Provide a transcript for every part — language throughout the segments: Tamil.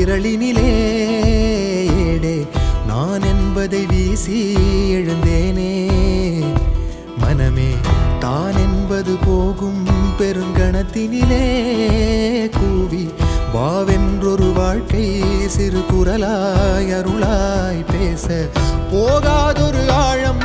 திரளினிலே ஏடே நான் என்பதை வீசி எழுந்தேனே. மனமே தான் என்பது போகும் பெருங்கணத்தினிலே கூவி வாவென்றொரு வாழ்க்கை சிறு குரலாய் அருளாய் பேச போகாதொரு ஆழம்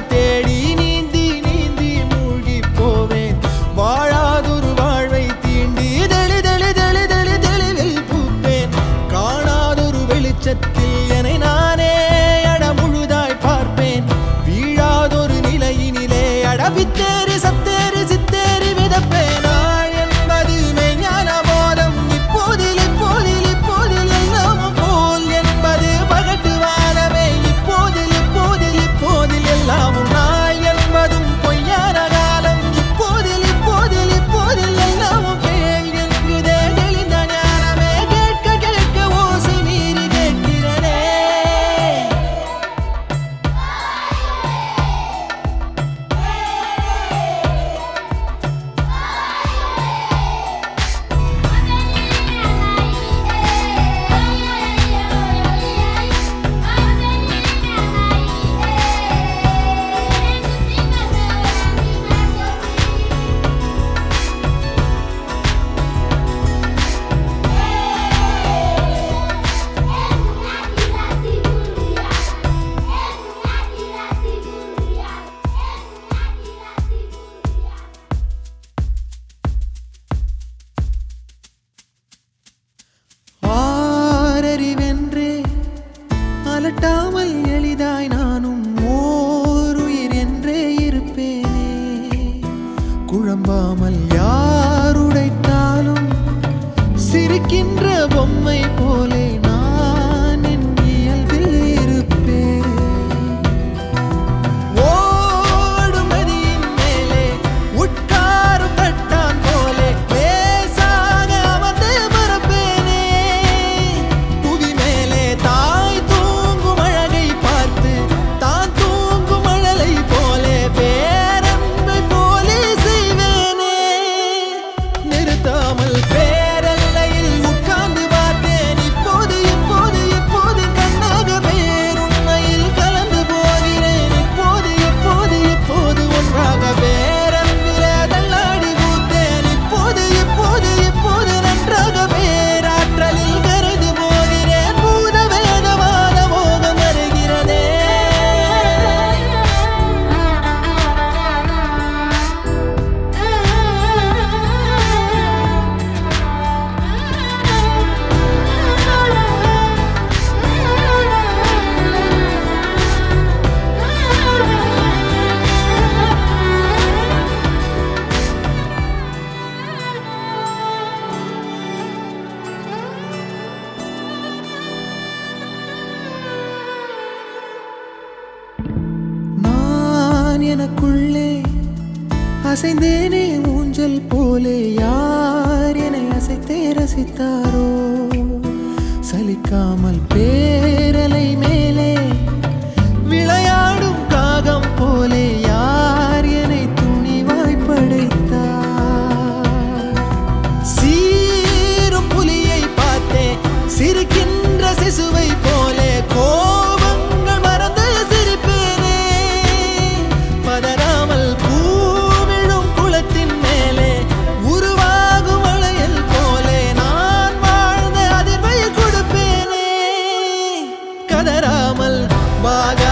எனக்குள்ளே அசைந்தேனே ஊஞ்சல் போலே யார் என்னை அசைத்தே ரசித்தாரோ? சலிக்காமல் பேரலை மேலே my